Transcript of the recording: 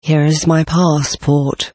Here is my passport.